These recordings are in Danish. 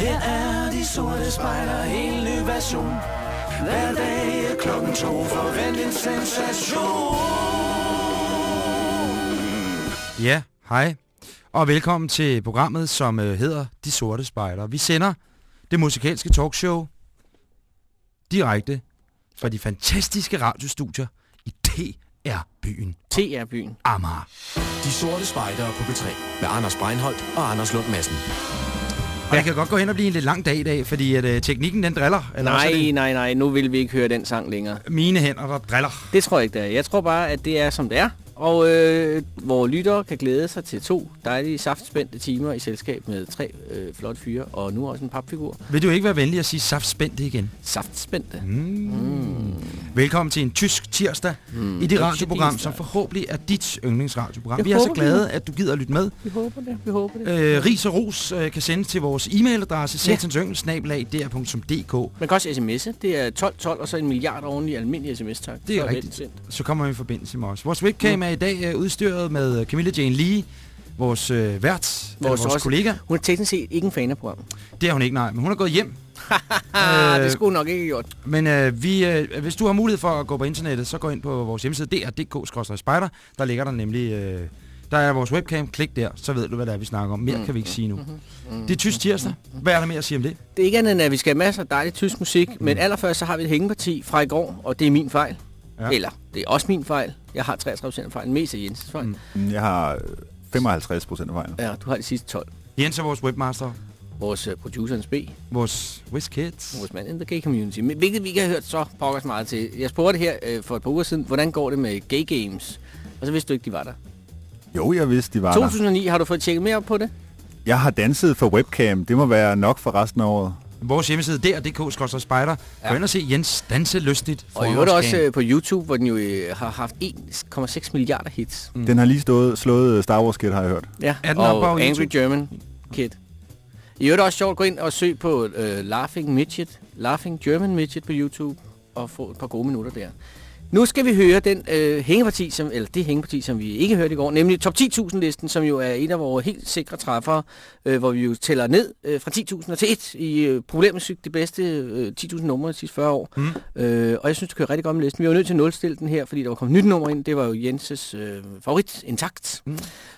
Her er de sorte spejder, en ny version. Hver dag er klokken to, forvent en sensation. Ja, hej. Og velkommen til programmet, som øh, hedder De Sorte Spejder. Vi sender det musikalske talkshow direkte fra de fantastiske radiostudier i TR-byen TR-byen. Amager. De sorte spejdere på B3 med Anders Breinholt og Anders Lund Madsen. Og det kan godt gå hen og blive en lidt lang dag i dag, fordi at, øh, teknikken den driller. Eller er Nej, det nej, nej, nu vil vi ikke høre den sang længere. mine hænder, der driller. Det tror jeg ikke, det er. Jeg tror bare, at det er, som det er. Og øh, hvor lyttere kan glæde sig til to dejlige saftspændte timer i selskab med tre øh, flotte fyre, og nu også en papfigur. Vil du ikke være venlig at sige saftspændte igen? Saftspændte. Mm. Velkommen til en tysk tirsdag mm. i det radioprogram, som forhåbentlig er dit yndlingsradioprogram. Jeg Vi er så glade, at du gider at lytte med. Vi håber det, vi håber det. Øh, ris og ros øh, kan sendes til vores e-mailadresse, ja. satansyngel.dr.dk. Man kan også sms'e. Det er 1212 og så en milliard oveni almindelig sms-tak. Det er rigtigt. Så kommer vi i forbindelse med os. Vores webcam Mm. er i dag øh, udstyret med øh, Camilla Jane Lee, vores øh, vært, vores, Vores også- kollega. Hun er teknisk set ikke en fan af programmet. Det er hun ikke, nej, men hun er gået hjem. Øh, det skulle hun nok ikke have gjort. Men øh, vi, øh, hvis du har mulighed for at gå på internettet, så gå ind på vores hjemmeside, dr.dk-spider. Der ligger der nemlig... Øh, der er vores webcam. Klik der, så ved du, hvad det er, vi snakker om. Mere Mm. kan vi ikke sige nu. Mm-hmm. Det er tysk tirsdag. Hvad er der mere at sige om det? Det er ikke andet end, at vi skal have masser af dejlig tysk musik, men allerførst så har vi et hængeparti fra i går, og det er min fejl. Ja. Eller, det er også min fejl. Jeg har 33% af fejlen, mest af Jensens fejl. Mm. Mm. Jeg har øh, 55 procent af vejen. Ja, du har de sidste 12. Jens er vores webmaster. Vores uh, producerens B, Vores WizKids. vores mand in the gay community, men hvilket vi ikke har hørt så pokkers meget til. Jeg spurgte her uh, for et par uger siden, hvordan går det med gay games? Og så vidste du ikke, de var der. Jo, jeg vidste, de var der. 2009, har du fået tjekket mere op på det? Jeg har danset for webcam. Det må være nok for resten af året. Vores hjemmeside dr.dk-spider. Gå Ja. ind og se Jens danse lystigt. Og i øvrigt også uh, på YouTube, hvor den jo uh, har haft 1,6 milliarder hits. Mm. Den har lige stået, slået øh, Star Wars Kid, har jeg hørt. Ja, Er den og Angry YouTube? German Kid. I øvrigt også sjovt, gå ind og søg på uh, Laughing Midget, Laughing German Midget på YouTube, og få et par gode minutter der. Nu skal vi høre den øh, hængeparti, som, eller det hængeparti, som vi ikke hørte i går, nemlig Top 10.000-listen, som jo er en af vores helt sikre træffere, øh, hvor vi jo tæller ned øh, fra 10.000 til 1 i øh, problemmusik, det bedste øh, 10.000 numre de sidste 40 år. Mm. Øh, og jeg synes, det kører rigtig godt med listen. Vi var nødt til at nulstille den her, fordi der var kommet nyt nummer ind. Det var jo Jenses øh, favorit, Intakt.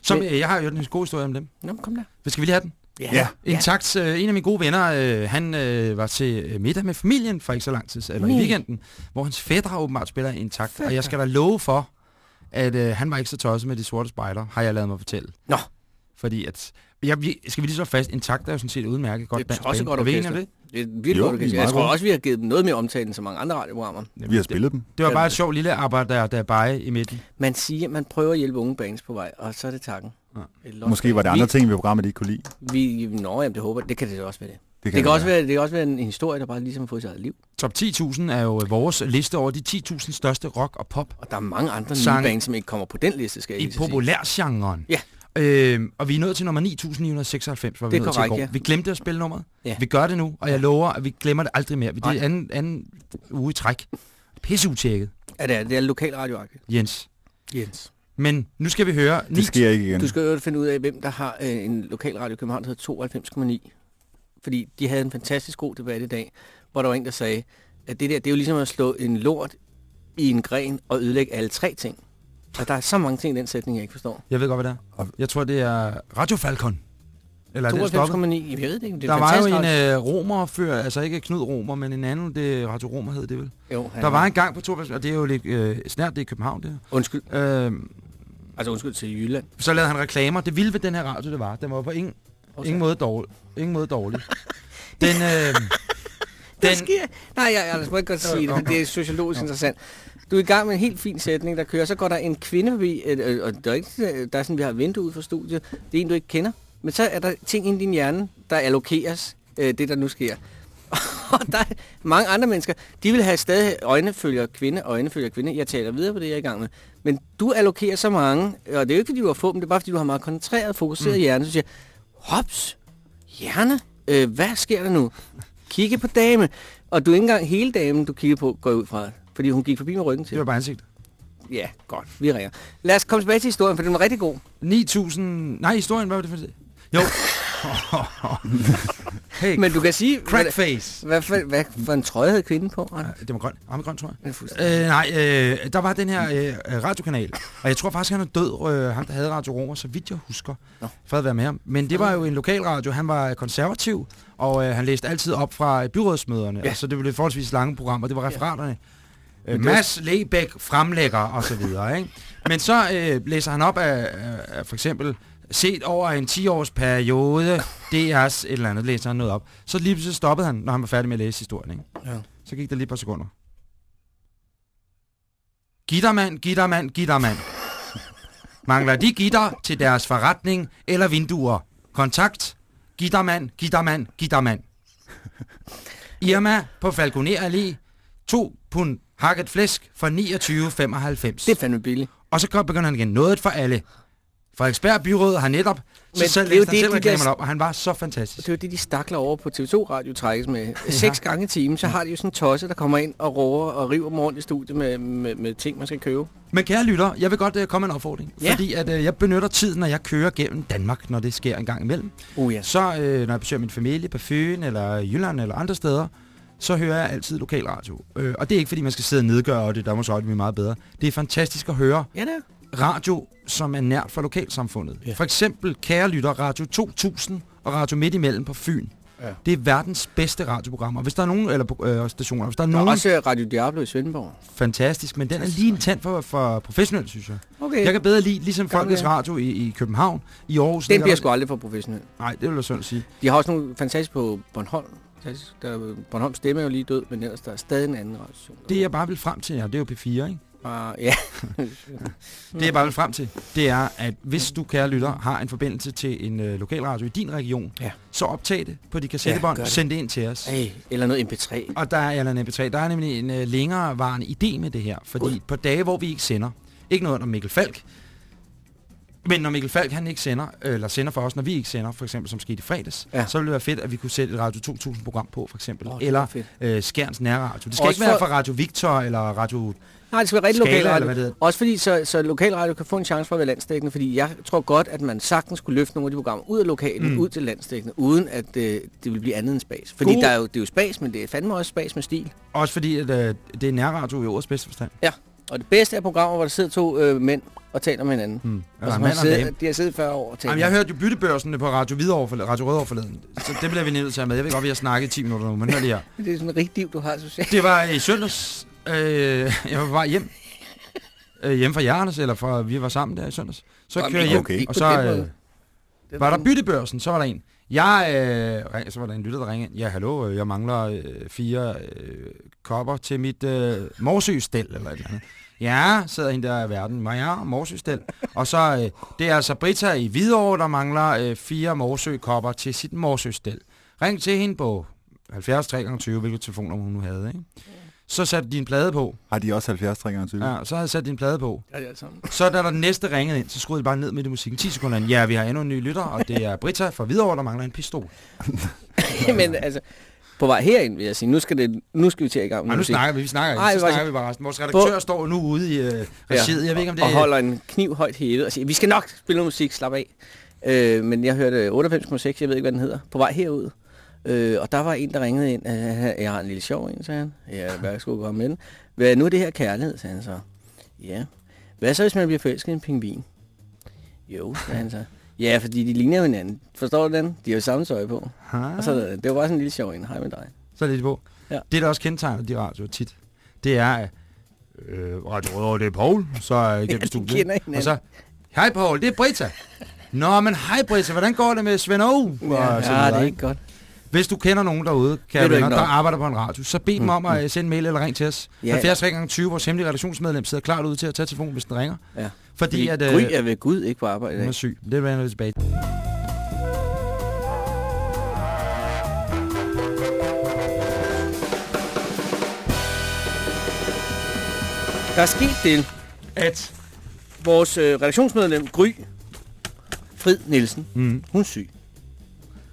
Som, Men- øh, jeg har jo en god historie om dem. Nå, kom der. Skal vi lige have den? Ja. Intakt, øh, en af mine gode venner, øh, han øh, var til middag med familien for ikke så lang tid, eller i Nej. weekenden, hvor hans fætter åbenbart spiller Intakt. Og jeg skal da love for, at øh, han var ikke så tosset med de sorte spejder, har jeg lavet mig fortælle. Nå. Fordi at, jeg, vi- skal vi lige så fast, Intakt er jo sådan set udmærket godt Det er også band. godt Er vi orkester. det? Det er virkelig Jo, godt er orkester. Jeg tror også, vi har givet dem noget mere omtale end så mange andre radioprogrammer. Vi har spillet dem. Det var bare et sjovt lille arbejde, der, der er bare i midten. Man siger, man prøver at hjælpe unge bands på vej, og så er det takken. Ja. Måske var det band. andre ting ved programmet, de ikke kunne lide. Vi, vi, nå, jamen, det håber. Det kan det også være det. Det, Det kan, det også være, det kan også være en historie, der bare ligesom har fået sit eget liv. Top 10.000 er jo vores liste over de 10.000 største rock- og pop Og der er mange andre nye bands, som ikke kommer på den liste, skal jeg i populærgenren. Ja. Øhm, og vi er nået til nummer 9996, hvor vi er nået til i går. ja. Vi glemte at spille nummeret. Ja. Vi gør det nu, og jeg lover, at vi glemmer det aldrig mere. Det er anden, anden uge i træk. Pisseutjekket, Ja, det er, det er lokalradioagtigt. Jens. Jens. Men nu skal vi høre... Det sker ikke igen. Du skal jo finde ud af, hvem der har øh, en lokalradio i København, der hedder 92,9. Fordi de havde en fantastisk god debat i dag, hvor der var en, der sagde, at det der, det er jo ligesom at slå en lort i en gren og ødelægge alle tre ting. Og der er så mange ting i den sætning, jeg ikke forstår. Jeg ved godt, hvad det er. Jeg tror, det er Radio Falcon. Eller er det stoppet? 92,9, jeg ved det ikke. Det er Der var jo en radio. uh, romerfører, altså ikke Knud Romer, men en anden, det Radio Romer hed det vel. Jo, Der var en gang på to, og det er jo lidt uh, snært, det er i København, det Undskyld. Uh, Altså undskyld til Jylland. så lavede han reklamer. Det vilde ved den her radio, det var, den var på ingen, Okay. ingen, måde, dårlig, ingen måde dårlig. Den, øh, Den... den, sker. Nej, jeg, jeg, jeg må ikke godt sige det, men det er sociologisk interessant. Du er i gang med en helt fin sætning, der kører. Så går der en kvinde forbi, øh, øh, og der er, ikke, der er sådan, vi har et vindue ud fra studiet. Det er en, du ikke kender. Men så er der ting inde i din hjerne, der allokeres øh, det, der nu sker. og der er mange andre mennesker, de vil have stadig øjne følger kvinde, øjne følger kvinde. Jeg taler videre på det, jeg er i gang med. Men du allokerer så mange, og det er jo ikke, fordi du har få dem, det er bare, fordi du har meget koncentreret, fokuseret mm. hjerne. Så siger, hops, hjerne, øh, hvad sker der nu? Kigge på dame. Og du er ikke engang hele damen, du kigger på, går ud fra. Fordi hun gik forbi med ryggen til. det var bare ansigt. Ja, godt. Vi ringer. Lad os komme tilbage til historien, for den var rigtig god. 9.000... Nej, historien, hvad var det for det? Jo, Hey, Men du kan sige, hvad, crackface. hvad, for, hvad for en trøje havde kvinden på? Ja, Det var grøn. Med grøn, tror jeg. Øh, nej, øh, der var den her øh, radiokanal, og jeg tror faktisk, han er død, øh, ham der havde Radio Romer, så vidt jeg husker, Nå. for at være med ham. Men det var jo en lokal radio, han var konservativ, og øh, han læste altid op fra byrådsmøderne, Ja. ja. så det blev forholdsvis lange programmer, det var referaterne. Øh, Mads Lebæk fremlægger, og så videre, ikke? Men så øh, læser han op af, af, af for eksempel set over en 10-års periode, DR's et eller andet, læser han noget op. Så lige pludselig stoppede han, når han var færdig med at læse historien, ikke? Ja. Så gik der lige et par sekunder. Gittermand, gittermand, gittermand. Mangler de gitter til deres forretning eller vinduer? Kontakt. Gittermand, gittermand, gittermand. Irma på Falconer Allé. 2 pund hakket flæsk for 29,95. Det er fandme billigt. Og så begynder han igen. Noget for alle. Frederiksberg Byråd har netop... Men så, jo læste han selv de der- op, og han var så fantastisk. Det er jo det, de stakler over på TV2 Radio trækkes med. Seks gange i timen, så har de jo sådan en tosse, der kommer ind og roer og river dem rundt i studiet med, med, med ting, man skal købe. Men kære lytter, jeg vil godt uh, komme med en opfordring. Ja. Fordi at, uh, jeg benytter tiden, når jeg kører gennem Danmark, når det sker en gang imellem. Uh, yes. Så uh, når jeg besøger min familie på Fyn, eller Jylland, eller andre steder, så hører jeg altid lokalradio. Uh, og det er ikke, fordi man skal sidde og nedgøre det, der må så blive meget bedre. Det er fantastisk at høre Ja, det er. radio, som er nært for lokalsamfundet. Ja. For eksempel, kære lytter, Radio 2000 og Radio Midt imellem på Fyn. Ja. Det er verdens bedste radioprogrammer. Hvis der er nogen, eller øh, stationer, hvis der er Der er nogen, også øh, Radio Diablo i Svendborg. fantastisk, men den er lige en tand for, for professionelt, synes jeg. Okay. Jeg kan bedre lide, ligesom Gamle. Folkets Radio i, i København, i Aarhus. Den bliver der- sgu aldrig for professionel. Nej, det vil jeg sådan sige. De har også nogle fantastisk på Bornholm. Fantastisk. Der, er- Bornholm stemme er jo lige død, men ellers der er stadig en anden radiostation. Det jeg bare vil frem til, ja, det er jo P4, ikke? Uh, ja. Det jeg bare vil frem til, det er, at hvis du, kære lytter, har en forbindelse til en øh, lokalradio i din region, Ja. så optag det på de Ja, kassettebånd det. send det ind til os. Hey, eller noget MP3. Og der er, eller en MP3, der er nemlig en øh, længerevarende idé med det her. Fordi God. på dage, hvor vi ikke sender, ikke noget om Mikkel Falk, men når Mikkel Falk han ikke sender, eller sender for os, når vi ikke sender, for eksempel som skete i fredags, Ja. så ville det være fedt, at vi kunne sætte et Radio 2000 program på, for eksempel. Det eller øh, Skjerns Nærradio. Det skal Også ikke være for- fra Radio Victor eller Radio Nej, det skal være rigtig lokalradio. Også fordi, så, så lokalradio kan få en chance for at være landsdækkende, fordi jeg tror godt, at man sagtens skulle løfte nogle af de programmer ud af lokalen, Mm. ud til landsdækkende, uden at øh, det vil blive andet end spas. Fordi God. der er jo, det er jo spas, men det er fandme også spas med stil. Også fordi, at øh, det er nærradio i ordets bedste forstand. Og det bedste er programmer, hvor der sidder to øh, mænd og taler med hinanden. Hmm. Og Altså, som har og siddet, de har siddet 40 år og talt. Jamen, jeg hørte jo byttebørsen på Radio, Hvidovre forleden, Radio Rødovre forleden. Så det bliver vi nødt til at med. Jeg ved godt, vi har snakket i 10 minutter nu, men hør lige her. Det er sådan en rigtig liv, du har socialt. Det var i søndags. Øh, jeg var på vej hjem. Øh, hjem fra Jarnes, eller fra, vi var sammen der i søndags. Så Nå, kører jeg hjem, okay. og så øh, var der byttebørsen, så var der en. Jeg, øh, så var der en lytter, der ringede ind. Ja, hallo, øh, jeg mangler øh, fire øh, kopper til mit øh, morsøstel, eller et eller andet. Ja, sidder hende der i verden. Men ja, morsøstel. Og så, øh, det er altså Britta i Hvidovre, der mangler øh, fire morsøkopper til sit morsøstel. Ring til hende på 73 20, hvilket telefonnummer hun nu havde, ikke? Så satte de en plade på. Har de også 70 3 gange 20? Ja, så havde jeg sat din plade på. Ja, er alt sammen. Så da der den næste ringede ind, så skruede jeg bare ned med det musikken. 10 sekunder ind. Ja, vi har endnu en ny lytter, og det er Britta fra Hvidovre, der mangler en pistol. men altså, på vej herind vil jeg sige, nu skal, det, nu skal vi til i gang med Nej, nu musik. snakker vi, vi snakker ikke. Ej, så snakker vi bare resten. Vores redaktør står nu ude i øh, regiet. Jeg ved ikke, om det og er... holder en kniv højt hævet og siger, vi skal nok spille noget musik, slap af. Øh, men jeg hørte 98,6, jeg ved ikke, hvad den hedder, på vej herud. Øh, og der var en, der ringede ind, øh, jeg har en lille sjov en, sagde han. Ja, hvad skulle komme med den? Hvad nu er det her kærlighed, sagde han så. Ja. Hvad så, hvis man bliver forelsket i en pingvin? Jo, sagde han så. Ja, fordi de ligner jo hinanden. Forstår du den? De har jo samme tøj på. Ah, Og så, det var bare sådan en lille sjov en. Hej med dig. så er det på. Ja. Det, der også kendetegner de radioer tit, det er, øh, Radio Rødovre, det er Paul, så er jeg igennem Ja, studiet. Og så, hej Paul, det er Britta. Nå, men hej Britta, hvordan går det med Svend O? Ja, videre, det er ikke godt. Hvis du kender nogen derude, kære venner, der arbejder på en radio, så bed dem om at øh, sende mail eller ring til os. Ja, Ja, 70 gange 20, vores hemmelige redaktionsmedlem sidder klart ud til at tage telefonen, hvis den ringer. Ja. Fordi at... Gry er ved Gud ikke på arbejde i hun er syg. Det vender vi tilbage. Der er sket det, At... vores øh, redaktionsmedlem Gry Frid Nielsen, Mm. hun er syg.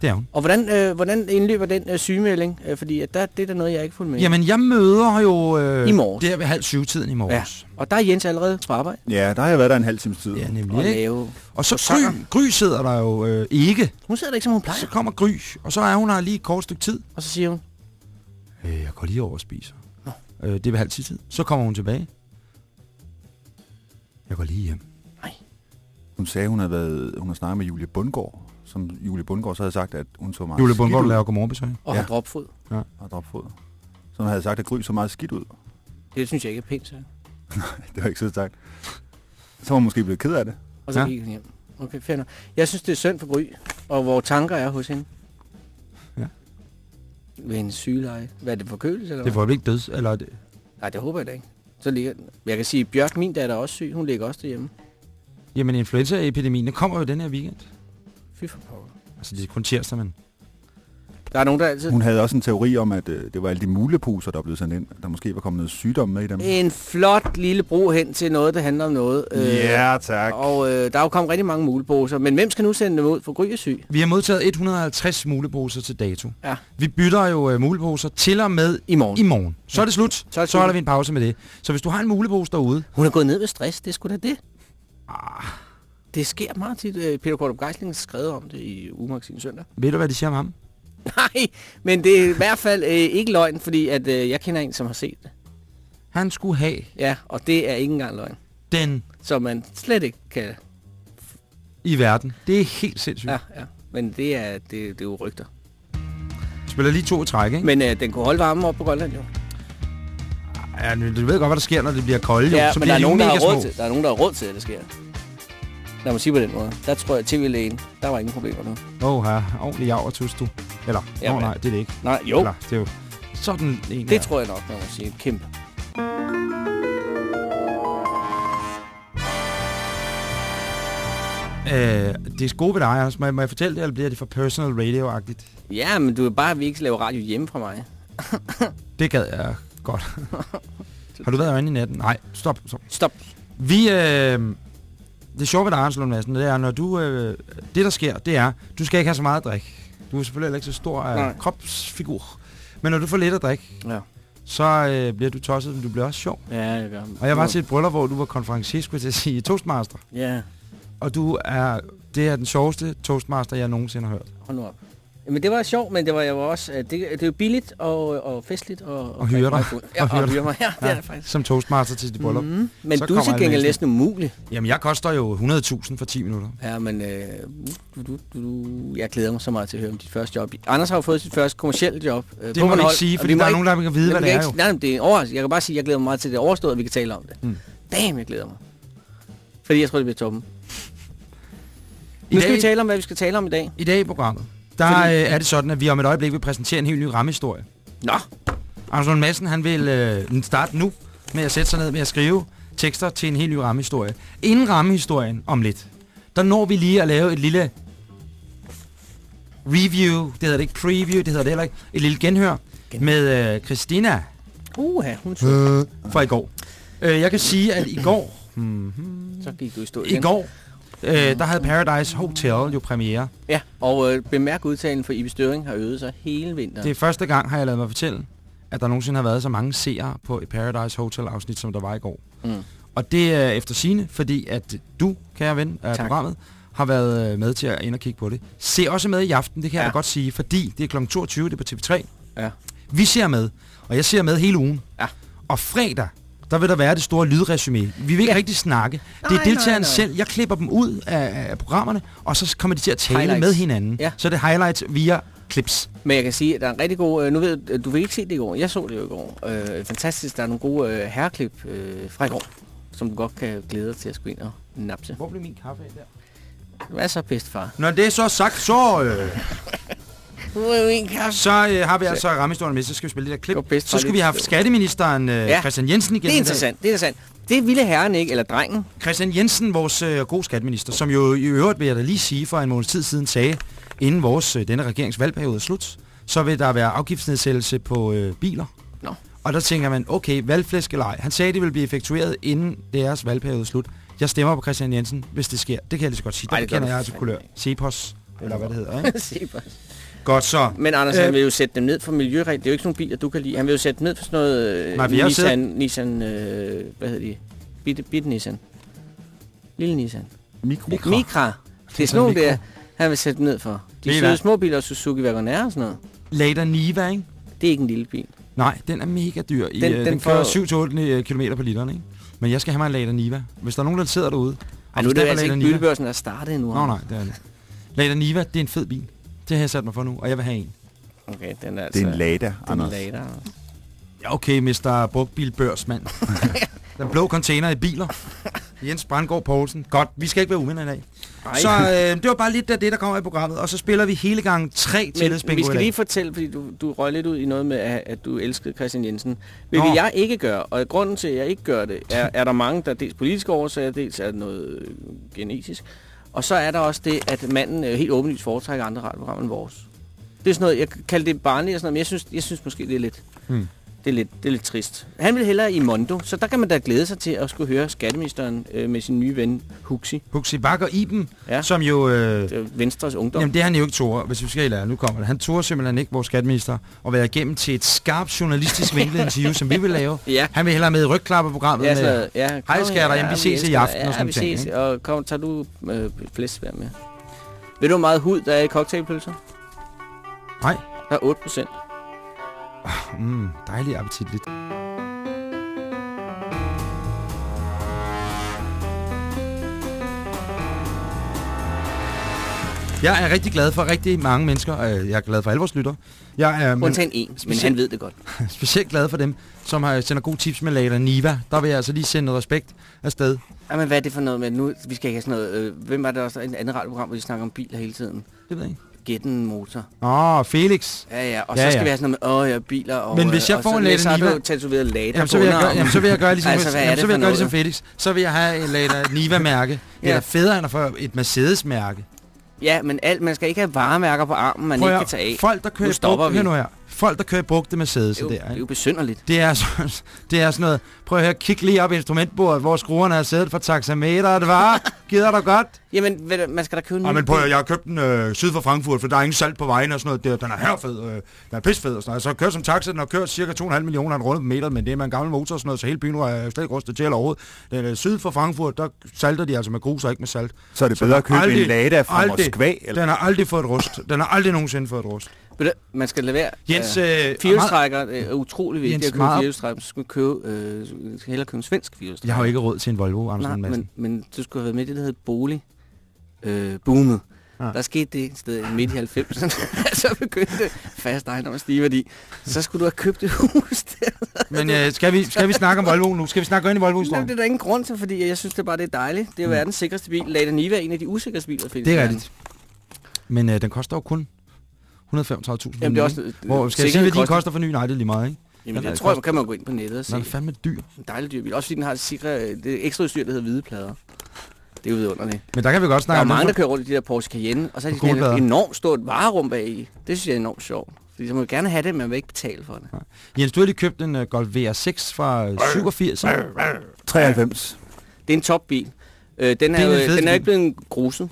Det er hun. Og hvordan, øh, hvordan indløber den øh, sygemelding? Øh, fordi at der, det er der noget, jeg ikke fulgt med. i. Jamen, jeg møder jo... Øh, I morges. Der ved halv syv-tiden i ja. morges. Og der er Jens allerede på arbejde. Ja, der har jeg været der en halv times tid. Ja, Og nemlig. Ikke? lave... Og så sanger. Gry, Gry sidder der jo øh, ikke. Hun sidder der ikke, som hun plejer. Så kommer Gry, og så er hun her lige et kort stykke tid. Og så siger hun, Øh, jeg går lige over og spiser. Øh, det er ved halv tid. Så kommer hun tilbage. Jeg går lige hjem. Hun sagde, hun havde, været, hun havde snakket med Julie Bundgaard, som Julie Bundgaard så havde sagt, at hun så meget Julie skidt Bundgaard ud laver godmorgenbesøg. og Ja. har dropfod. og dropfod. Så hun havde sagt, at Gry så meget skidt ud. Det synes jeg ikke er pænt, så. Det var ikke så sagt. Så var hun måske blevet ked af det. Og så Ja. ja. gik hun hjem. Okay, fair. Jeg synes, det er synd for Gry, og hvor tanker er hos hende. Ja. Ved hendes sygeleje. Hvad er det, forkølelse eller Det får vel ikke døds, eller... Det, Nej, det håber jeg da ikke. Så ligger den. Jeg kan sige, Bjørk, min datter, er også syg. Hun ligger også derhjemme. jamen, influenzaepidemien, kommer jo den her weekend. Fy for pokker. Altså, det er kun tirsdag, men... Der er nogen, der altid... Hun havde også en teori om, at øh, det var alle de muleposer, der blev sendt ind. Der måske var kommet noget sygdom med i dem. En flot lille bro hen til noget, der handler om noget. Ja, tak. Og øh, der er jo kommet rigtig mange muleposer. Men hvem skal nu sende dem ud? For Gry er syg. Vi har modtaget 150 muleposer til dato. Ja. Vi bytter jo uh, muleposer til og med I morgen. i morgen. Så er det slut. Så Så, er det så holder vi en pause med det. Så hvis du har en mulepose derude, Hun er gået ned med stress. Det er sgu da det. ah, Det sker meget tit. Øh, Peter Kortrup Geisling har skrevet om det i Ugmagasin søndag. ved du, hvad de siger om ham? Nej, men det er i hvert fald øh, ikke løgn, fordi at, øh, jeg kender en, som har set det. Han skulle have Ja, og det er ikke engang løgn. den Så man slet ikke kan... i verden. Det er helt sindssygt. Ja, Ja. Men det er, det, det er jo rygter. Spiller lige to i træk, ikke? Men øh, den kunne holde varmen op på Grønland jo. Ja, du ved godt, hvad der sker, når det bliver koldt. Ja, jo. Så men der bliver er, de jo nogen, der, har råd små. til, der er nogen, der har råd til, at det sker. Lad mig sige på den måde. Der tror jeg, tv-lægen, der var ingen problemer nu. Åh, oh, her. Ordentlig javertus, du. Eller, Jamen. oh, nej, det er det ikke. Nej, jo, Eller, det er jo sådan en det her. tror jeg nok, man må sige. Kæmpe. Øh, det er gode ved dig, Anders. Må jeg, må jeg fortælle det, eller bliver det for personal radio-agtigt? Ja, men du er bare, at vi ikke skal lave radio hjemme fra mig. Det gad jeg godt. Har du været øjne i natten? Nej, stop. stop. Stop. Vi, øh, det sjove ved dig, Anders Lund Madsen, det er, når du, øh, det der sker, det er, du skal ikke have så meget at drikke. Du er selvfølgelig ikke så stor Nej. kropsfigur. Men når du får lidt at drikke, Ja. så øh, bliver du tosset, men du bliver også sjov. Ja, jeg gør. Og jeg var til et bryllup, hvor du var konferencier, skulle jeg til at sige, Toastmaster. Ja, Og du er, det er den sjoveste Toastmaster, jeg nogensinde har hørt. hold nu op. Men det var sjovt, men det var jeg var også, øh, det, det er jo billigt og, og festligt. Og, Og hyre dig. Ja, Og og, hyre mig. Ja, det er det faktisk. Som Toastmaster til dit bryllup. Mm. Mm, men Så du er til gengæld næsten umulig. Jamen, jeg koster jo 100.000 for 10 minutter. Ja, men øh, du, du, du, jeg glæder mig så meget til at høre om dit første job. Anders har jo fået sit første kommercielle job. Øh, Det må vi ikke sige, fordi der er nogen, der kan vide, hvad det er jo. Nej, det er en overraskelse. Jeg kan bare sige, at jeg glæder mig meget til det er overstået, at vi kan tale om det. Mm. Damn, jeg glæder mig. Fordi jeg tror, det bliver toppen. I Nu skal dag, vi tale om, hvad vi skal tale om i dag. I dag i programmet, der Fordi- øh, er det sådan, at vi om et øjeblik vil præsentere en helt ny rammehistorie. Nå, Anders Lund Madsen, han vil øh, starte nu med at sætte sig ned med at skrive tekster til en helt ny rammehistorie. Inden rammehistorien om lidt, der når vi lige at lave et lille review, det hedder det ikke preview, det hedder det heller ikke, et lille genhør, Genhør. med øh, Christina uha, hun så. fra i går. Øh, jeg kan sige, at i går, hmm, Så gik du i stå i igen. går, øh, der havde Paradise Hotel jo premiere. Ja, og øh, bemærk udtalen for Ibi Støring har øvet sig hele vinteren. Det er første gang, har jeg lavet mig fortælle, at der nogensinde har været så mange seere på et Paradise Hotel afsnit, som der var i går. Mm. Og det er efter sine, fordi at du, kære ven af Tak. programmet, har været øh, med til at ind og kigge på det. Se også med i aften, det kan ja. Ja. jeg da godt sige, fordi det er kl. 22, det er på TV3. Ja. Vi ser med, og jeg ser med hele ugen. Ja. Og fredag, der vil der være det store lydresumé. Vi vil ikke Ja. rigtig snakke. det Nej, er deltagerne nej, nej. selv. Jeg klipper dem ud af, af programmerne, og så kommer de til at tale Highlights. med hinanden. Ja. Så er det highlights via clips. Men jeg kan sige, at der er en rigtig god... Øh, nu ved jeg, du vil ikke se det i går. Jeg så det jo i går. Øh, fantastisk. Der er nogle gode øh, herreklip øh, fra i går, som du godt kan glæde dig til at skulle ind og napse. Hvor blev min kaffe af der? Hvad så, bedstefar? Når det er så sagt, så, øh, så øh, har vi altså rammehistorien med, så skal vi spille lidt klip. Det var bedst Så skal bare vi have skatteministeren øh, Ja. Christian Jensen igen. Det er interessant, det er interessant. Det ville herren ikke, eller drengen. Christian Jensen, vores øh, gode skatteminister, som jo i øvrigt, vil jeg da lige sige, for en måneds tid siden sagde, inden vores øh, denne regerings valgperiode er slut, så vil der være afgiftsnedsættelse på øh, biler. Nå. Og der tænker man, okay, valgflæsk eller ej. Han sagde, det vil blive effektueret inden deres valgperiode er slut. Jeg stemmer på Christian Jensen, hvis det sker. Det kan jeg lige så godt sige. Ej, det kender jeg altså kulør. Cepos, eller hvad det hedder. Ikke? Bare. Godt så. Men Anders, Øh. han vil jo sætte dem ned for miljøregler. Det er jo ikke sådan nogle biler, du kan lide. Han vil jo sætte dem ned for sådan noget øh, Nej, vi har Nissan, Nissan øh, hvad hedder de? Bit, bit Nissan. Lille Nissan. Mikro. Mikro. Mikra. Det er sådan nogle der, han vil sætte dem ned for. De søde små biler, Suzuki Wagonaire og sådan noget. Lada Niva, ikke? Det er ikke en lille bil. Nej, den er mega dyr. I, Den- den, den, den kører får- 7-8 km på literen, ikke? Men jeg skal have mig en Lada Niva. Hvis der er nogen, der sidder derude... Ej, nu er det altså ikke Niva- bylbørsen, der er startet endnu. Nå, nej, det er det. Lada Niva, det er en fed bil. Det har jeg sat mig for nu, og jeg vil have en. Okay, den er altså... Det er en Lada, den er Anders. Lada. Ja, okay, Mr. Brugtbilbørsmand. Den blå container i biler. Jens Brandgaard Poulsen. Godt, vi skal ikke være uvenner i dag. Ej. Så øh, det var bare lidt af det, der kommer i programmet. Og så spiller vi hele gangen tre Men tillidsbingo vi skal lige fortælle, fordi du, du røg lidt ud i noget med, at, at du elskede Christian Jensen. Vil Nå. jeg ikke gøre, og grunden til, at jeg ikke gør det, er, er der mange, der er dels politiske årsager, dels er det noget øh, genetisk. Og så er der også det, at manden øh, helt åbenlyst foretrækker andre radioprogrammer end vores. Det er sådan noget, jeg kalder det barnligt og sådan noget, men jeg synes, jeg synes måske, det er lidt... Hmm. Det er, lidt, det er lidt trist. Han vil hellere i Mondo, så der kan man da glæde sig til at skulle høre skatteministeren øh, med sin nye ven Huxi. Huxi Bakker Iben, Ja. ja. som jo... Øh, Det er Venstres ungdom. Jamen det han jo ikke Tore, hvis vi skal lære. Nu kommer det. Han turde simpelthen ikke, vores skatteminister, at være igennem til et skarpt journalistisk vinklet interview, som vi vil lave. Ja. Han vil hellere med i rygklapperprogrammet. Ja, med, så, ja, kom Hej, skatter, jamen, vi ses i aften dig. og sådan ja, vi ting, ses, ikke? og kom, tager du øh, flæskvær med? Ved du, hvor meget hud der er i cocktailpølser? Nej. Der er 8 procent. Mm, dejligt appetitligt. Jeg er rigtig glad for rigtig mange mennesker. øh, Jeg er glad for alle vores lytter. Jeg er men Undtagen en, men han ved det godt. specielt glad for dem, som har sender gode tips med Lada Niva. Der vil jeg altså lige sende noget respekt afsted. Jamen, hvad er det for noget med nu? Vi skal ikke have sådan noget... Øh, hvem var det også? En anden radioprogram, hvor de snakker om biler hele tiden. Det ved jeg ikke. En motor. Åh, Felix. Ja, ja. Og Ja, så skal ja. vi have sådan noget med, åh ja, biler og... Men hvis jeg og får så, en Lada Så Niva- du tatoveret Lada Jamen, så vil jeg gøre, jamen, så vil jeg gøre ligesom, Altså, jamen, så vil jeg gøre ligesom? Felix. Så vil jeg have en Lada Niva-mærke. Det er Ja. da federe end at få et Mercedes-mærke. Ja, men alt, man skal ikke have varemærker på armen, man Prøv ikke kan tage af. Folk, der kører Nu stopper vi. nu her. Folk, der kører i brugte Mercedes, Det er, jo, der, det er jo besynderligt. Det er, så, det er sådan noget, prøv at høre, kig lige op i instrumentbordet, hvor skruerne er sædet for taxameter, det var, gider dig godt? Jamen, du, man skal da købe en Ja, men prøv at jeg har købt den øh, syd for Frankfurt, for der er ingen salt på vejen og sådan noget. Det, den er herfed, øh, den er pisfed og sådan noget. Så kører som taxa, den har kørt cirka 2,5 millioner en runde på meter, men det er med en gammel motor og sådan noget, så hele byen er slet ikke rustet til overhovedet. Den er syd for Frankfurt, der salter de altså med grus og ikke med salt. Så er det Så bedre at købe aldrig- en Lada fra aldrig- Moskva. Eller? Den har aldrig fået et rust. Den har aldrig nogensinde fået et rust. Du, man skal lade være. Jens, øh, Firehjulstrækker er utrolig vigtigt Jens, at købe firehjulstrækker. Så skal du købe, øh, du hellere købe en svensk firehjulstrækker. jeg har jo ikke råd til en Volvo, Anders Nej, men, men du skulle have været med i det, der hedder bolig. Øh, boomet. Ja. Der skete det et sted midt i 90'erne. så begyndte fast ejendom at stige værdi. Så skulle du have købt et hus der. Men øh, skal, vi, skal vi snakke om Volvo nu? Skal vi snakke ind i volvo historien det er der ingen grund til, fordi jeg synes det bare, det er dejligt. Det er jo verdens sikreste bil. Lada Niva er en af de usikreste biler, der findes. Det er rigtigt. Men øh, den koster jo kun 135.000. Jamen, det er også... Hvor, skal jeg sige, hvad din koster for ny? Nej, det er lige meget, ikke? Jamen, Den er- det tror jeg, kan man gå ind på nettet og se. Den er fandme dyr. En dejlig dyr bil. Også fordi den har det sikre, det ekstra udstyr, der hedder hvide plader. Det er jo vidunderligt. Men der kan vi godt Der snakke er om mange, der kører rundt i de der Porsche Cayenne, og så har de sådan et enormt stort varerum bag i. Det synes jeg er enormt sjovt. Fordi så må man gerne have det, men man vil ikke betale for det. Jens, du har lige købt en uh, Golf VR6 fra øh, 87. ikke? 93. Det er en topbil. Øh, den, er er jo, den er ikke blevet gruset.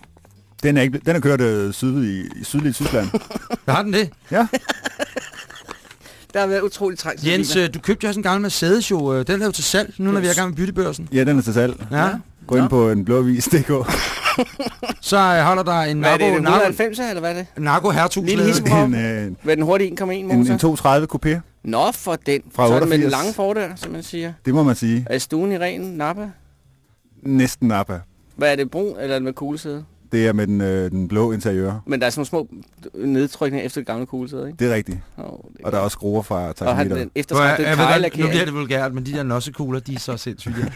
Den er, ikke, den er kørt øh, syd i, i sydlige Tyskland. Har den det? ja, Der har været utroligt trængt Jens, øh, du købte jo også en gammel Mercedes jo. øh, Den er jo til salg, nu når vi er i gang med byttebørsen. ja, den er til salg. Ja. Gå ind på en blåvis.dk. Så øh, holder der en Hvad er det, narko, en narko, 190 eller hvad er det? narko Lille hertugslæde. hisse- en, øh, Hvad er den hurtige 1,1 en, motor? en 230 coupé, Nå, for den. Fra så er det med den 88. lange fordør, som man siger. det må man sige. Er stuen i ren nappa? Næsten Napa. Hvad er det, brun eller er det med kuglesæde? Det er med den, øh, den blå interiør. Men der er sådan nogle små nedtrykninger efter det gamle kuglesæde, ikke? Det er rigtigt. Oh, det Og der er også skruer fra og han taxameter. eftertragtede jeg ved godt, nu bliver det vulgært, men de der nossekugler, de er så sindssyge.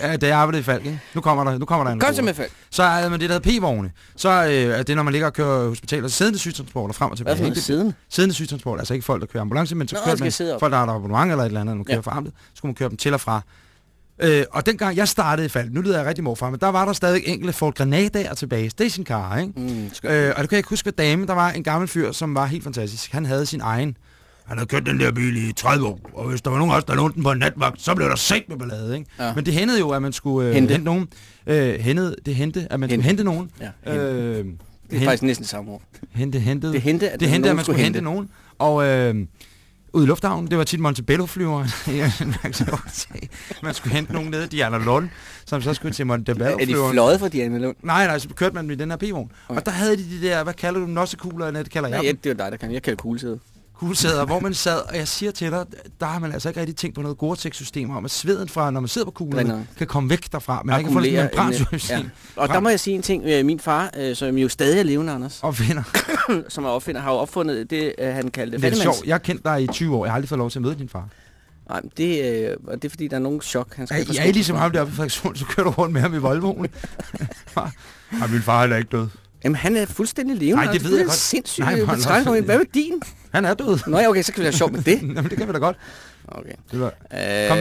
Ja, det er arbejdet i Falk, ikke? Nu kommer der, nu kommer der en Kom så med fald. Så er man det, der hedder P-vogne. Så øh, er det, når man ligger og kører hospitaler, siddende sygtransporter frem og Hvad tilbage. for noget ikke? siden? Siddende sygtransport, altså ikke folk, der kører ambulance, men så Nå, kører man folk, der har et abonnement eller et eller andet, når man kører Ja. fra amtet, så skulle man køre dem til og fra. Øh, og dengang jeg startede i Falk, nu lyder jeg rigtig morfar, men der var der stadig enkelte Ford Granadaer tilbage, stationcar, ikke? Mm, skønt. Øh, og det kan jeg ikke huske, hvad dame, der var en gammel fyr, som var helt fantastisk. Han havde sin egen. Han havde kørt den der bil i 30 år, og hvis der var nogen af os, der lånte den på en natvagt, så blev der sigt med ballade, ikke? Ja. Men det hændede jo, at man skulle øh, Hente. hente. hente nogen. Øh, hændede, det hente, at man Hente. skulle hente nogen. Ja, Øh, Det er Hen- faktisk næsten samme ord. Hente, hentet. Det hente, at det hente, at man skulle hente nogen. Og øh, ude i lufthavnen, det var tit Montebello-flyveren. man skulle hente nogen nede i Diana Lund, som så skulle til Er de Montebello-flyveren. fløjet fra Diana Lund? Nej, nej, så kørte man med den her p-vogn. Okay. Og der havde de de der, hvad kalder du dem, nossekugler, eller det kalder jeg Nej, ja, det var dig, der kan. Jeg kalder kuglesæde. Kuglesæder, hvor man sad, og jeg siger til dig, der har man altså ikke rigtig tænkt på noget Gore-Tex-system om, at sveden fra, når man sidder på kuglerne, Drinder. kan komme væk derfra. Man har ikke fået sådan en membransystem. ja. Og der må jeg sige en ting. Øh, Min far, øh, som jo stadig er levende, Anders, Og finder. som er opfinder, har jo opfundet det, øh, han kaldte Det er fattigmands- sjovt. Jeg har kendt dig i 20 år. Jeg har aldrig fået lov til at møde din far. Nej, men det, øh, det er fordi, der er nogen chok, han skal Jeg, er ligesom ham deroppe i Frederikshund, så kører du rundt med ham i Volvoen. Ej, min far er heller ikke død. Jamen, han er fuldstændig levende. Nej, det ved jeg er godt. sindssygt. Nej, også- Hvad med din? Han er død. Nå ja, okay, så kan vi have sjov med det. Jamen, det kan vi da godt. Okay. Det var... Øh, Kom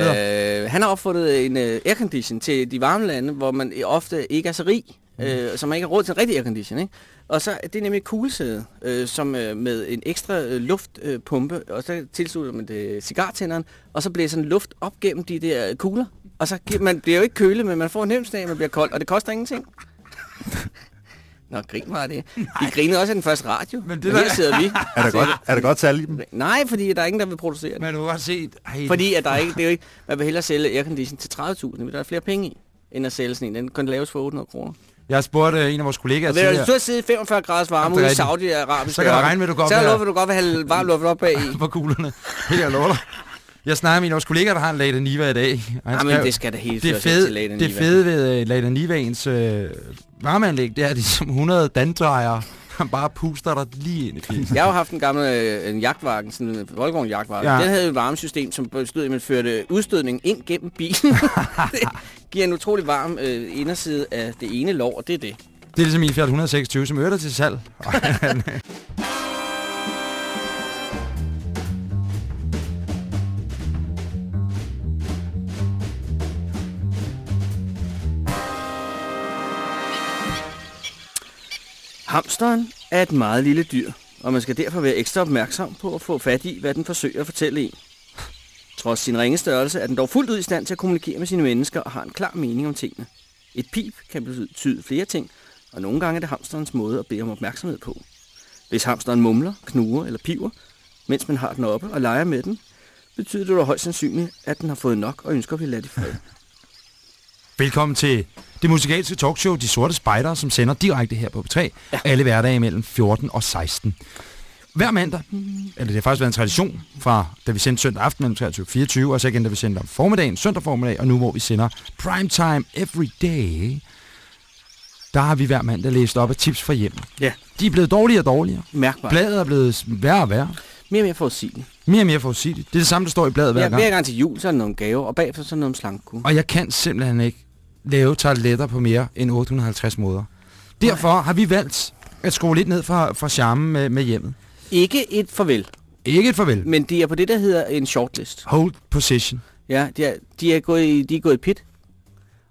Han har opfundet en uh, aircondition til de varme lande, hvor man ofte ikke er så rig, øh, så man ikke har råd til en rigtig aircondition. Ikke? Og så det er nemlig kuglesæde, øh, som øh, med en ekstra øh, luftpumpe, øh, og så tilslutter man det cigartænderen, og så bliver sådan luft op gennem de der kugler. Og så man bliver jo ikke køle, men man får en nemt af, man bliver kold, og det koster ingenting. Nå, grin var det. De grinede også af den første radio, Men men det det der- her sidder vi. Er der godt, er der godt salg i dem? Nej, fordi der er ingen, der vil producere det. Men du kan godt se... Ej, Fordi at der er ikke, det er jo ikke, man vil hellere sælge aircondition til 30.000, men der er flere penge i, end at sælge sådan en. Den kan laves for 800 kroner. Jeg har spurgt uh, en af vores kollegaer tidligere hvis du har siddet i 45 graders varme det ude i rigtigt. Saudi-Arabisk Så kan jeg regne med, at du går op Så her. lover du godt vil have varm luft op bag i. på kuglerne. Helt jeg lover dig. Jeg snakker med en af vores kollegaer, der har en Lada Niva i dag. Og han Jamen, skrev, det skal da helt det fede, til Lada det Niva. fede ved uh, Lada Nivaens uh, varmeanlæg, det er, at de som 100 danddrejere han bare puster dig lige ind i fisen. Jeg har jo haft en gammel øh, en jagtvagn, sådan en Volkswagen jagtvagn. Ja. Den havde et varmesystem, som bestod i, at man førte udstødningen ind gennem bilen. det giver en utrolig varm øh, inderside af det ene lov, og det er det. Det er ligesom min Fiat 126, som øger dig til salg. Hamsteren er et meget lille dyr, og man skal derfor være ekstra opmærksom på at få fat i, hvad den forsøger at fortælle en. Trods sin ringe størrelse er den dog fuldt ud i stand til at kommunikere med sine mennesker og har en klar mening om tingene. Et pip kan betyde flere ting, og nogle gange er det hamsterens måde at bede om opmærksomhed på. Hvis hamsteren mumler, knuger eller piver, mens man har den oppe og leger med den, betyder det dog højst sandsynligt, at den har fået nok og ønsker at blive ladt i fred. Velkommen til det musikalske talkshow De Sorte Spejdere, som sender direkte her på P3, ja. alle hverdage mellem 14 og 16. Hver mandag, eller det har faktisk været en tradition fra, da vi sendte søndag aften mellem 23 og 24, og så igen, da vi sendte om formiddagen, søndag formiddag, og nu hvor vi sender primetime every day, der har vi hver mandag læst op af tips fra hjemmet. Ja. De er blevet dårligere og dårligere. Mærkbart. Bladet er blevet værre og værre. Mere og mere forudsigeligt. Mere og mere forudsigeligt. Det er det samme, der står i bladet hver Ja, gang. hver gang til jul, så er der nogle gaver, og bagefter så er der noget om slankekur. Og jeg kan simpelthen ikke lave toiletter på mere end 850 måder. Derfor har vi valgt at skrue lidt ned fra, fra charmen med, med hjemmet. Ikke et farvel, Ikke et farvel. men de er på det, der hedder en shortlist. Hold position. Ja, de er, de er, gået, i, de er gået i pit.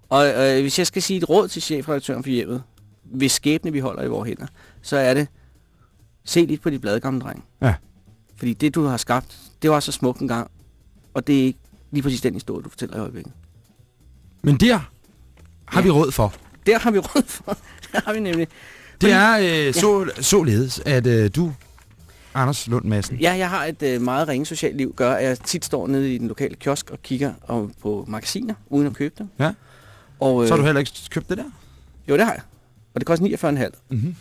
Og øh, hvis jeg skal sige et råd til chefredaktøren for hjemmet, hvis skæbne vi holder i vores hænder, så er det, se lidt på de blade gamle dreng. Ja. Fordi det, du har skabt, det var så smukt en gang, og det er ikke lige præcis den historie, du fortæller i øjeblikket. Men der har Ja. vi råd for. Der har vi råd for. Der har vi nemlig. Det er øh, så, således, at øh, du, Anders Lund Madsen, Ja, jeg har et øh, meget ringe socialt liv, gør, at jeg tit står nede i den lokale kiosk og kigger om, på magasiner, uden at købe dem. Ja. Og, øh, så har du heller ikke købt det der? Jo, det har jeg. Og det koster 49,5. Mm-hmm.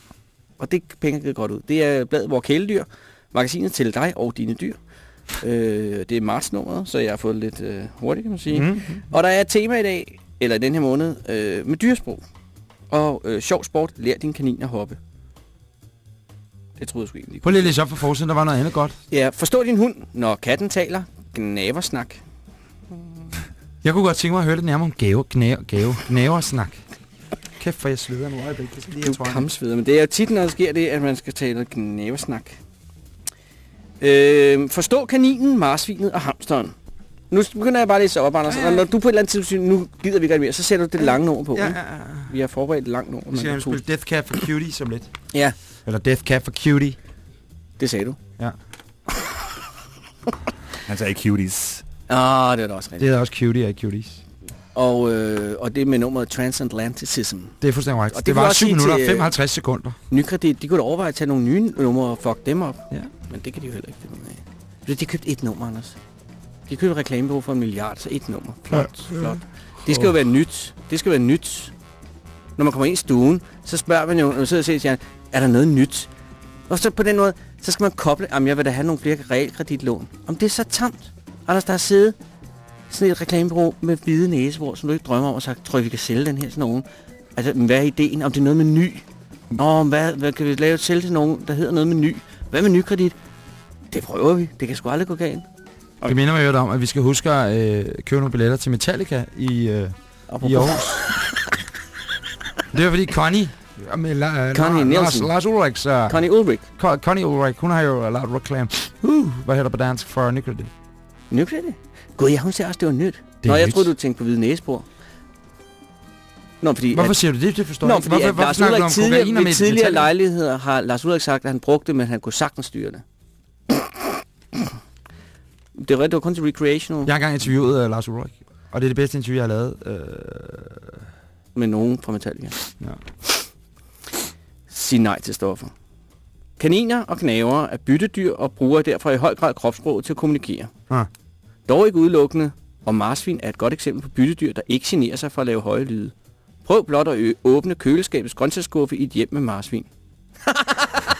Og det penge givet godt ud. Det er bladet Hvor Kæledyr, magasinet til dig og dine dyr. øh, det er martsnummeret, så jeg har fået lidt øh, hurtigt, kan man sige. Mm. Mm-hmm. Og der er et tema i dag, eller i den her måned, øh, med dyresprog. Og øh, sjov sport, lær din kanin at hoppe. Det troede jeg sgu egentlig. Prøv lige at læse op for forsiden, der var noget andet godt. Ja, forstå din hund, når katten taler. Gnaversnak. Jeg kunne godt tænke mig at høre lidt nærmere om gave, gnaver, gave, gnaversnak. Kæft, for jeg sveder nu øjeblik. Lige have Du trøjen. kamsveder, men det er jo tit, når der sker det, at man skal tale knæversnak. Øh, forstå kaninen, marsvinet og hamsteren. Nu begynder jeg bare at læse op, Anders. Ja, Ja, ja. ja. Og når du på et eller andet tidspunkt nu gider vi ikke mere, så sætter du det lange nummer på. Ja, Ja, ja, ja. Vi har forberedt et langt nummer. Vi skal kan spille. Death Cab for Cutie som lidt. Ja, Eller Death Cab for Cutie. det sagde du. Ja. Han sagde cuties. Ah, det er da også rigtigt. Det er også cutie og cuties. Og, øh, og det med nummeret Transatlanticism. Det er fuldstændig. Og det Det, var også 7 sige minutter og til, øh, 55 sekunder. Nykredit, de kunne da overveje at tage nogle nye numre og fuck dem op. Ja. Men det kan de jo heller ikke finde ud af. Så De købte et nummer, Anders. De købte et reklamebureau for en milliard, så et nummer. Flot, ja. flot. Det skal jo være nyt. Det skal være nyt. Når man kommer ind i stuen, så spørger man jo, når man sidder og ser, siger, er der noget nyt? Og så på den måde, så skal man koble, om jeg vil da have nogle flere realkreditlån. Om det er så tamt. Anders, der har siddet sådan et reklamebureau med hvide næsebord, som du ikke drømmer om, og sagt, tror jeg, vi kan sælge den her til nogen. Altså, hvad er ideen? Om det er noget med ny? Nå, hvad, hvad kan vi lave et sælge til nogen, der hedder noget med ny? Hvad med nykredit? Det prøver vi. Det kan sgu aldrig gå galt. Det minder mig jo om, at vi skal huske at øh, købe nogle billetter til Metallica i, øh, i Aarhus. det var fordi Connie... Med la, Connie Lars, Nielsen. Lars Ulrichs... Uh, Connie Ulrich. Con Connie Ulrich, hun har jo lavet reklame. Uh, hvad hedder på dansk for Nykredit? Nykredit? Gud, ja, hun siger også, det var nyt. Det Nå, er jeg nyt. troede, du tænkte på hvide næsebord. Nå, fordi... Hvorfor at, siger du det? Det forstår Nå, jeg ikke. Hvorfor, hvorfor Lars Ulrik tidligere, ved tidligere lejligheder har Lars Ulrik sagt, at han brugte det, men han kunne sagtens styre det. Det var, det var kun til recreational Jeg har engang interviewet uh, Lars Ulrik, og det er det bedste interview, jeg har lavet. Uh, med nogen fra Metallica. ja. Sig nej til stoffer. Kaniner og knaver er byttedyr og bruger derfor i høj grad kropssproget til at kommunikere. Ah. Dog ikke udelukkende, og marsvin er et godt eksempel på byttedyr, der ikke generer sig for at lave høje lyde. Prøv blot at ø- åbne køleskabets grøntsagsskuffe i et hjem med marsvin.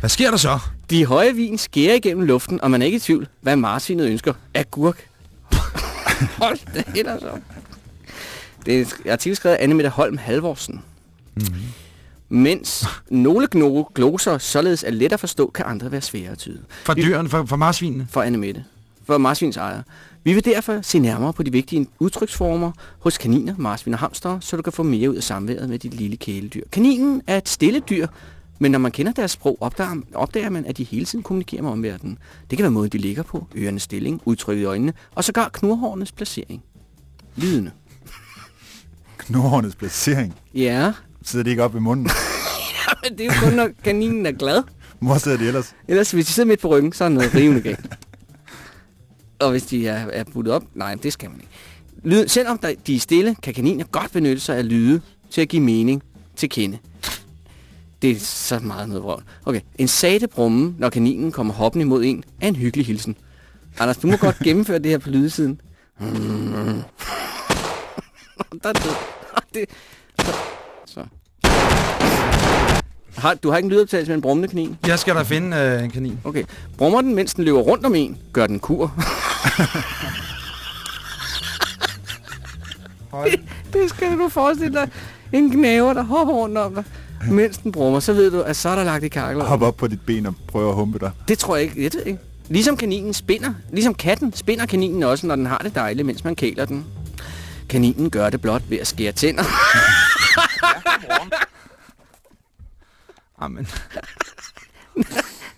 Hvad sker der så? De høje vin skærer igennem luften, og man er ikke i tvivl, hvad marsvinet ønsker. Agurk. Hold da helt altså. Det er en artikel skrevet af Anne-Mette Holm Halvorsen. Mm-hmm. Mens nogle gloser således er let at forstå, kan andre være svære at tyde. For dyrene, for, for marsvinene? For Anne-Mette. For marsvins ejer. Vi vil derfor se nærmere på de vigtige udtryksformer hos kaniner, marsvin og hamster, så du kan få mere ud af samværet med dit lille kæledyr. Kaninen er et stille dyr, men når man kender deres sprog, opdager, opdager man, at de hele tiden kommunikerer med omverdenen. Det kan være måden, de ligger på, ørenes stilling, udtrykket i øjnene, og sågar knurhårenes placering. Lydene. Knurrenes placering. Ja, Sidder de ikke op i munden? men det er jo kun, når kaninen er glad. Hvor sidder de ellers? Ellers, hvis de sidder midt på ryggen, så er noget rivende galt. Og hvis de er, er puttet op, nej, det skal man ikke. Lyd, selvom der, de er stille, kan kaniner godt benytte sig af lyde til at give mening til kende. Det er så meget noget vrøvl. Okay, en sate brumme, når kaninen kommer hoppen imod en, er en hyggelig hilsen. Anders, du må godt gennemføre det her på lydsiden. Mm. Der er det. det. Så. Har, du har ikke en lydoptagelse med en brummende kanin? Jeg skal da finde øh, en kanin. Okay. Brummer den, mens den løber rundt om en, gør den kur. det skal du forestille dig. En knæver, der hopper rundt om dig, mens den brummer. Så ved du, at så er der lagt i kakler. Hop op på dit ben og prøv at humpe dig. Det tror jeg ikke. Jeg ved ikke. Ligesom kaninen spinder. Ligesom katten spinder kaninen også, når den har det dejligt, mens man kæler den. Kaninen gør det blot ved at skære tænder. Amen.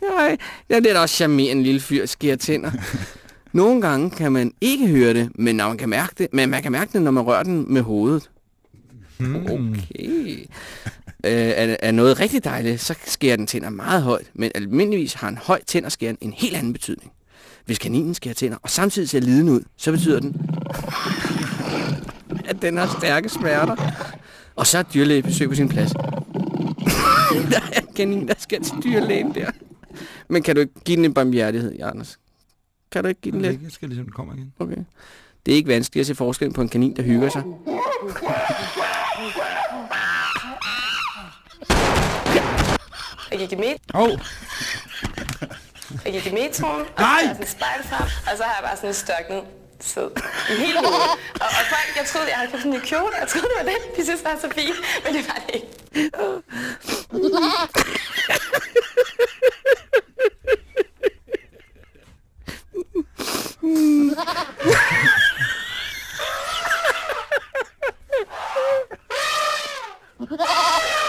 Nej, ja, det er da også charmerende en lille fyr, skærer tænder. Nogle gange kan man ikke høre det, men når man kan mærke det, men man kan mærke det, når man rører den med hovedet. Okay. Øh, er, er noget rigtig dejligt, så skærer den tænder meget højt, men almindeligvis har en høj tænderskæren en helt anden betydning. Hvis kaninen skærer tænder, og samtidig ser lidende ud, så betyder den, at den har stærke smerter. Og så er dyrlægebesøg på sin plads. der er en kanin, der skal til dyrlægen der. Men kan du ikke give den en barmhjertighed, Anders? Kan du ikke give den lidt? Jeg skal ligesom den kommer igen. Okay. Det er ikke vanskeligt at se forskel på en kanin, der hygger sig. Gik i, met Åh, oh, jeg gik i metroen, og Nej! så havde jeg sådan et spejl frem, og så har jeg bare sådan en størk ned. Sød. I hele. Og, og folk, jeg troede, jeg havde købt sådan en ny kjole. Jeg troede, det var den. De synes, det var så fint. Men det var det ikke.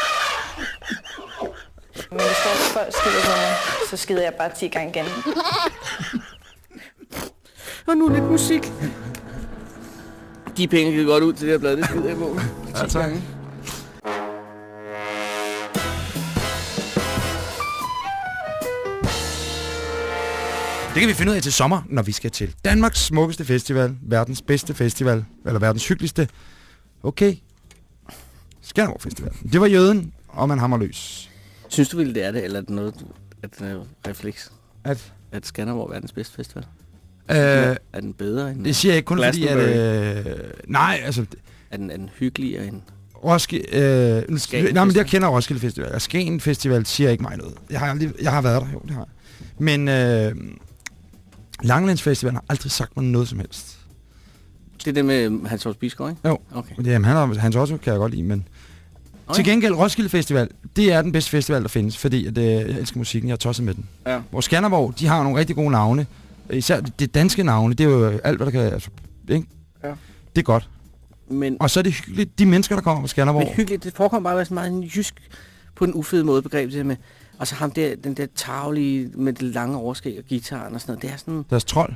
Men hvis folk skider på mig, så skider jeg bare 10 gange igen. Og nu lidt musik. De penge kan godt ud til det her blad, det skider jeg på. Ja, tak. Det kan vi finde ud af til sommer, når vi skal til Danmarks smukkeste festival, verdens bedste festival, eller verdens hyggeligste. Okay. Skanderborg Festival. Det var jøden, og man hammer løs. Synes du ville det er det, eller er det noget, at det er refleks? At, At Skanderborg er verdens bedste festival? øh, er den bedre end... det siger jeg ikke kun fordi, at... Øh, nej, altså, Er den, er den hyggeligere end... Roskilde... Øh, Skagen nej, men jeg kender Roskilde Festival. Og Skagen Festival siger ikke mig noget. Jeg har, aldrig, jeg har været der, jo, det har jeg. Men øh, Langelands Festival har aldrig sagt mig noget som helst. Det er det med Hans Hors Bisgaard, ikke? Jo. Okay. Jamen, han har, hans også kan jeg godt lide, men... Okay. Til gengæld, Roskilde Festival, det er den bedste festival, der findes, fordi at, øh, jeg elsker musikken, jeg er tosset med den. Ja. Hvor Skanderborg, de har nogle rigtig gode navne. Især det danske navne, det er jo alt, hvad der kan... Altså, ikke? Ja. Det er godt. Men, Og så er det hyggeligt, de mennesker, der kommer fra Skanderborg. men hyggeligt, det forekommer bare at være sådan meget en jysk, på en ufed måde begreb, det med... Og så ham der, den der taglige med det lange overskæg og gitaren og sådan noget. Det er sådan... Deres trold.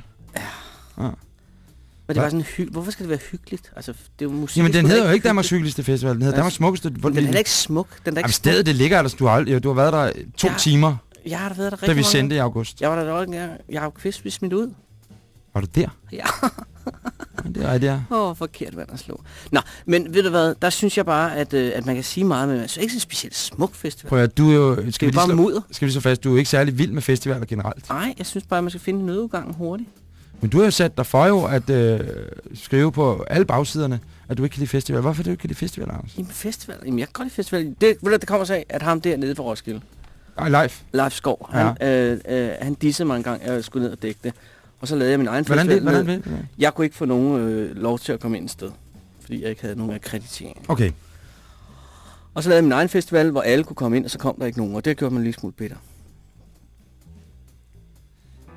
Men det var sådan hyggeligt. Hvorfor skal det være hyggeligt? Altså, det er jo musik. Jamen, den hedder jo ikke. Danmarks hyggeligste festival. Den hedder Danmarks smukkeste... Hvor, den er ikke smuk. Den er ikke Jamen, stedet, det ligger altså, du har, aldrig, du har været der to Ja. timer, Jeg har da været der rigtig da vi mange sendte i august. Jeg var der også engang. Jeg har jo kvist vi smidt ud. Var du der? Ja. Det er ja. Åh, oh, forkert vand at slå. Nå, men ved du hvad, der synes jeg bare, at, øh, at man kan sige meget, men så ikke en specielt smuk festival. Prøv at, du er jo... Skal Det vi, er lige bare slå, mudder. skal vi så fast, du er ikke særlig vild med festivaler generelt. Nej, jeg synes bare, at man skal finde nødudgangen hurtigt. Men du har jo sat dig for jo at øh, skrive på alle bagsiderne, at du ikke kan lide festival. Hvorfor du ikke kan lide festival, Anders? Jamen festival, jamen jeg kan godt lide festival. Det, ved du, det kommer så af, at ham der nede fra Roskilde, Ej, live. Leif Skov, Ja. han, øh, øh, han dissede mig en gang, jeg skulle ned og dække det. Og så lavede jeg min egen Hvordan festival. det? Hvordan det? Jeg kunne ikke få nogen øh, lov til at komme ind et sted, fordi jeg ikke havde nogen akkreditering. Okay. Og så lavede jeg min egen festival, hvor alle kunne komme ind, og så kom der ikke nogen, og det gjorde mig en lille smule bitter.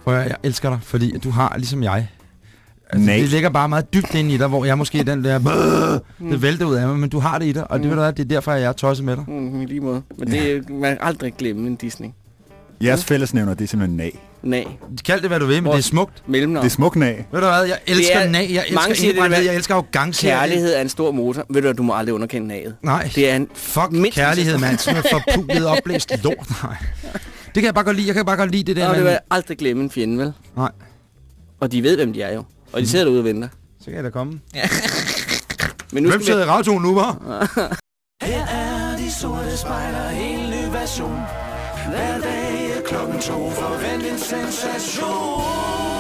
Prøv at, jeg elsker dig, fordi du har, ligesom jeg, altså, Nej. det ligger bare meget dybt ind i dig, hvor jeg måske er den der, det vælter ud af mig, men du har det i dig, og det, Mm. ved du hvad, det er derfor, jeg er tosset med dig. Mm, I lige måde. Men det er- man aldrig glemme en Disney. Jeres fællesnævner, det er simpelthen nag. Nej, Kald det, hvad du vil, men Vores- det er smukt. mellemnavn. Det er smuk nag. Ved du hvad, jeg elsker er- nag, jeg mange elsker det indbrændthed, jeg elsker arrogance. Kærlighed er en stor motor. Ved du hvad, du må aldrig underkende naget. Nej, Det er en... fuck mindst- kærlighed, mand. Sådan noget forpulet, opblæst lort. Nej. Det kan jeg bare godt lide. Jeg kan bare godt lide det der, Og det vil jeg aldrig glemme en fjende, vel? Nej. Og de ved, hvem de er jo. Og de sidder derude og venter. Så kan jeg da komme. Men nu Hvem skal sidder i radioen nu, var? Her er de sorte spejler, helt ny version. Hver dag er klokken to, forvent en sensation.